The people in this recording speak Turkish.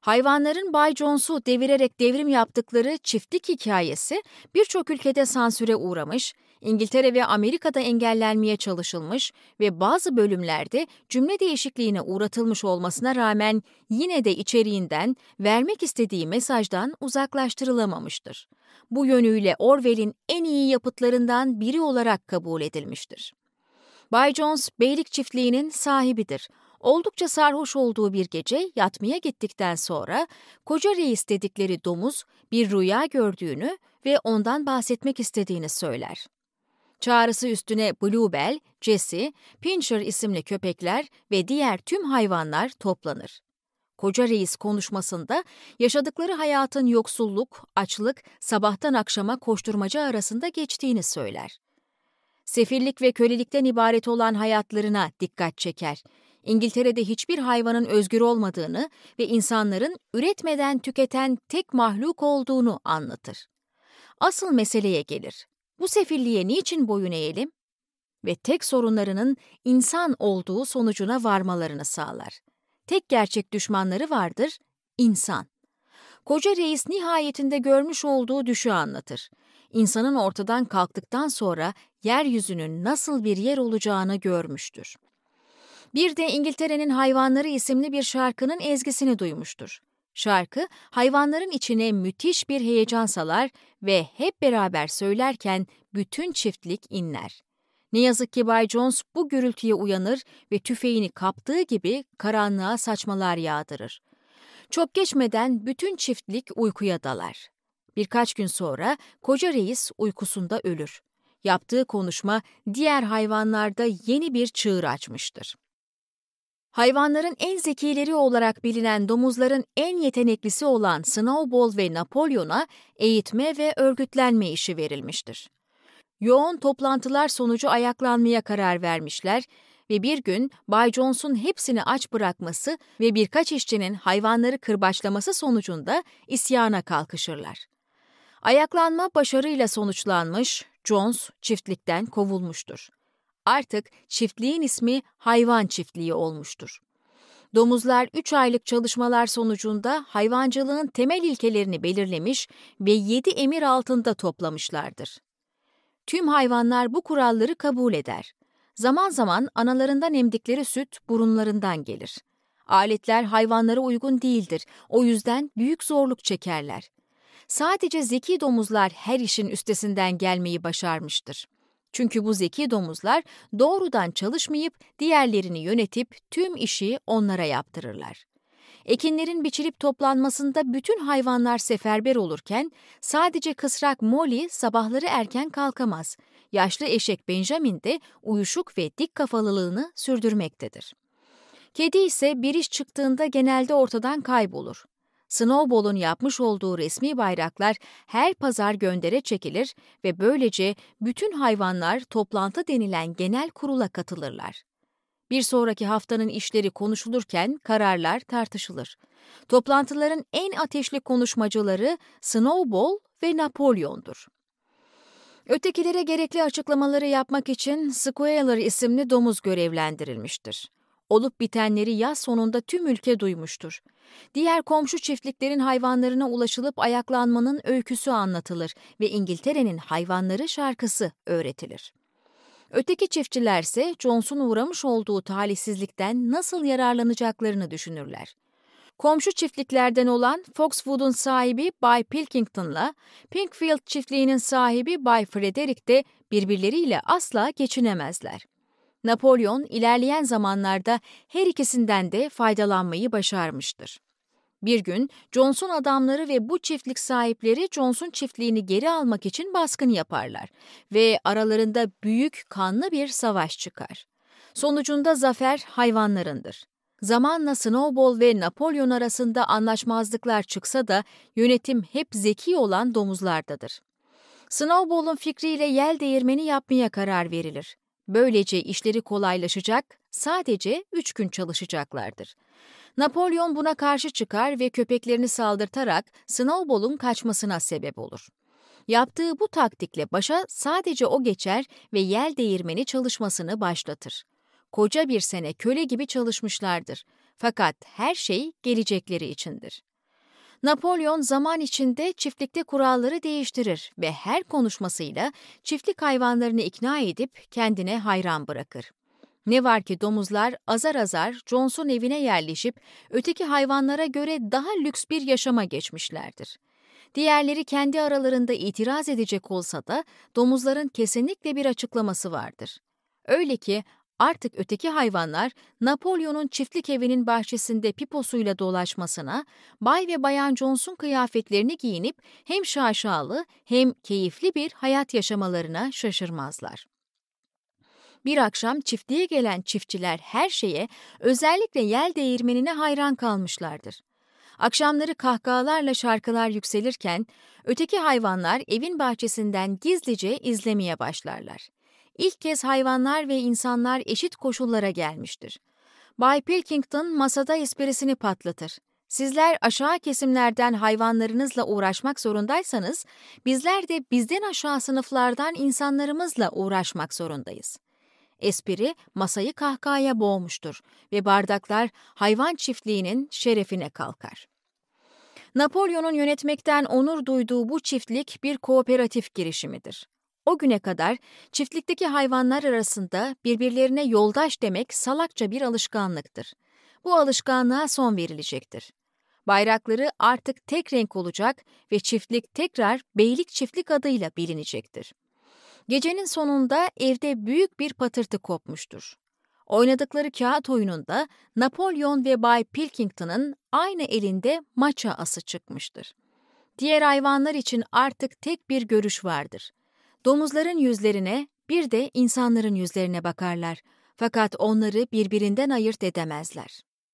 Hayvanların Bay Jones'u devirerek devrim yaptıkları çiftlik hikayesi birçok ülkede sansüre uğramış, İngiltere ve Amerika'da engellenmeye çalışılmış ve bazı bölümlerde cümle değişikliğine uğratılmış olmasına rağmen yine de içeriğinden, vermek istediği mesajdan uzaklaştırılamamıştır. Bu yönüyle Orwell'in en iyi yapıtlarından biri olarak kabul edilmiştir. Bay Jones, beylik çiftliğinin sahibidir. Oldukça sarhoş olduğu bir gece yatmaya gittikten sonra koca reis dedikleri domuz bir rüya gördüğünü ve ondan bahsetmek istediğini söyler. Çağrısı üstüne Bluebell, Jesse, Pincher isimli köpekler ve diğer tüm hayvanlar toplanır. Koca reis konuşmasında yaşadıkları hayatın yoksulluk, açlık, sabahtan akşama koşturmaca arasında geçtiğini söyler. Sefillik ve kölelikten ibaret olan hayatlarına dikkat çeker. İngiltere'de hiçbir hayvanın özgür olmadığını ve insanların üretmeden tüketen tek mahluk olduğunu anlatır. Asıl meseleye gelir. Bu sefilliğe niçin boyun eğelim? Ve tek sorunlarının insan olduğu sonucuna varmalarını sağlar. Tek gerçek düşmanları vardır, insan. Koca reis nihayetinde görmüş olduğu düşü anlatır. İnsanın ortadan kalktıktan sonra yeryüzünün nasıl bir yer olacağını görmüştür. Bir de İngiltere'nin Hayvanları isimli bir şarkının ezgisini duymuştur. Şarkı, hayvanların içine müthiş bir heyecan salar ve hep beraber söylerken bütün çiftlik inler. Ne yazık ki Bay Jones bu gürültüye uyanır ve tüfeğini kaptığı gibi karanlığa saçmalar yağdırır. Çok geçmeden bütün çiftlik uykuya dalar. Birkaç gün sonra koca reis uykusunda ölür. Yaptığı konuşma diğer hayvanlarda yeni bir çığır açmıştır. Hayvanların en zekileri olarak bilinen domuzların en yeteneklisi olan Snowball ve Napolyon'a eğitme ve örgütlenme işi verilmiştir. Yoğun toplantılar sonucu ayaklanmaya karar vermişler ve bir gün Bay Jones'un hepsini aç bırakması ve birkaç işçinin hayvanları kırbaçlaması sonucunda isyana kalkışırlar. Ayaklanma başarıyla sonuçlanmış, Jones çiftlikten kovulmuştur. Artık çiftliğin ismi hayvan çiftliği olmuştur. Domuzlar 3 aylık çalışmalar sonucunda hayvancılığın temel ilkelerini belirlemiş ve 7 emir altında toplamışlardır. Tüm hayvanlar bu kuralları kabul eder. Zaman zaman analarından emdikleri süt burunlarından gelir. Aletler hayvanlara uygun değildir. O yüzden büyük zorluk çekerler. Sadece zeki domuzlar her işin üstesinden gelmeyi başarmıştır. Çünkü bu zeki domuzlar doğrudan çalışmayıp diğerlerini yönetip tüm işi onlara yaptırırlar. Ekinlerin biçilip toplanmasında bütün hayvanlar seferber olurken sadece kısrak Molly sabahları erken kalkamaz. Yaşlı eşek Benjamin de uyuşuk ve dik kafalılığını sürdürmektedir. Kedi ise bir iş çıktığında genelde ortadan kaybolur. Snowball'un yapmış olduğu resmi bayraklar her pazar göndere çekilir ve böylece bütün hayvanlar toplantı denilen genel kurula katılırlar. Bir sonraki haftanın işleri konuşulurken kararlar tartışılır. Toplantıların en ateşli konuşmacıları Snowball ve Napolyon'dur. Ötekilere gerekli açıklamaları yapmak için Squealer isimli domuz görevlendirilmiştir. Olup bitenleri yaz sonunda tüm ülke duymuştur. Diğer komşu çiftliklerin hayvanlarına ulaşılıp ayaklanmanın öyküsü anlatılır ve İngiltere'nin hayvanları şarkısı öğretilir. Öteki çiftçilerse Jones'un uğramış olduğu talihsizlikten nasıl yararlanacaklarını düşünürler. Komşu çiftliklerden olan Foxwood'un sahibi Bay Pilkington'la Pinkfield çiftliğinin sahibi Bay Frederick de birbirleriyle asla geçinemezler. Napolyon ilerleyen zamanlarda her ikisinden de faydalanmayı başarmıştır. Bir gün Johnson adamları ve bu çiftlik sahipleri Johnson çiftliğini geri almak için baskın yaparlar ve aralarında büyük kanlı bir savaş çıkar. Sonucunda zafer hayvanlarındır. Zamanla Snowball ve Napolyon arasında anlaşmazlıklar çıksa da yönetim hep zeki olan domuzlardadır. Snowball'un fikriyle yel değirmeni yapmaya karar verilir. Böylece işleri kolaylaşacak, sadece üç gün çalışacaklardır. Napolyon buna karşı çıkar ve köpeklerini saldırtarak Snowball'un kaçmasına sebep olur. Yaptığı bu taktikle başa sadece o geçer ve yel değirmeni çalışmasını başlatır. Koca bir sene köle gibi çalışmışlardır. Fakat her şey gelecekleri içindir. Napolyon zaman içinde çiftlikte kuralları değiştirir ve her konuşmasıyla çiftlik hayvanlarını ikna edip kendine hayran bırakır. Ne var ki domuzlar azar azar Jones'un evine yerleşip öteki hayvanlara göre daha lüks bir yaşama geçmişlerdir. Diğerleri kendi aralarında itiraz edecek olsa da domuzların kesinlikle bir açıklaması vardır. Öyle ki Artık öteki hayvanlar Napolyon'un çiftlik evinin bahçesinde piposuyla dolaşmasına, Bay ve Bayan Jones'un kıyafetlerini giyinip hem şaşalı hem keyifli bir hayat yaşamalarına şaşırmazlar. Bir akşam çiftliğe gelen çiftçiler her şeye, özellikle yel değirmenine hayran kalmışlardır. Akşamları kahkahalarla şarkılar yükselirken, öteki hayvanlar evin bahçesinden gizlice izlemeye başlarlar. İlk kez hayvanlar ve insanlar eşit koşullara gelmiştir. Bay Pilkington masada esprisini patlatır. Sizler aşağı kesimlerden hayvanlarınızla uğraşmak zorundaysanız, bizler de bizden aşağı sınıflardan insanlarımızla uğraşmak zorundayız. Espri masayı kahkahaya boğmuştur ve bardaklar hayvan çiftliğinin şerefine kalkar. Napolyon'un yönetmekten onur duyduğu bu çiftlik bir kooperatif girişimidir. O güne kadar çiftlikteki hayvanlar arasında birbirlerine yoldaş demek salakça bir alışkanlıktır. Bu alışkanlığa son verilecektir. Bayrakları artık tek renk olacak ve çiftlik tekrar Beylik Çiftlik adıyla bilinecektir. Gecenin sonunda evde büyük bir patırtı kopmuştur. Oynadıkları kağıt oyununda Napolyon ve Bay Pilkington'ın aynı elinde maça ası çıkmıştır. Diğer hayvanlar için artık tek bir görüş vardır. Domuzların yüzlerine bir de insanların yüzlerine bakarlar fakat onları birbirinden ayırt edemezler.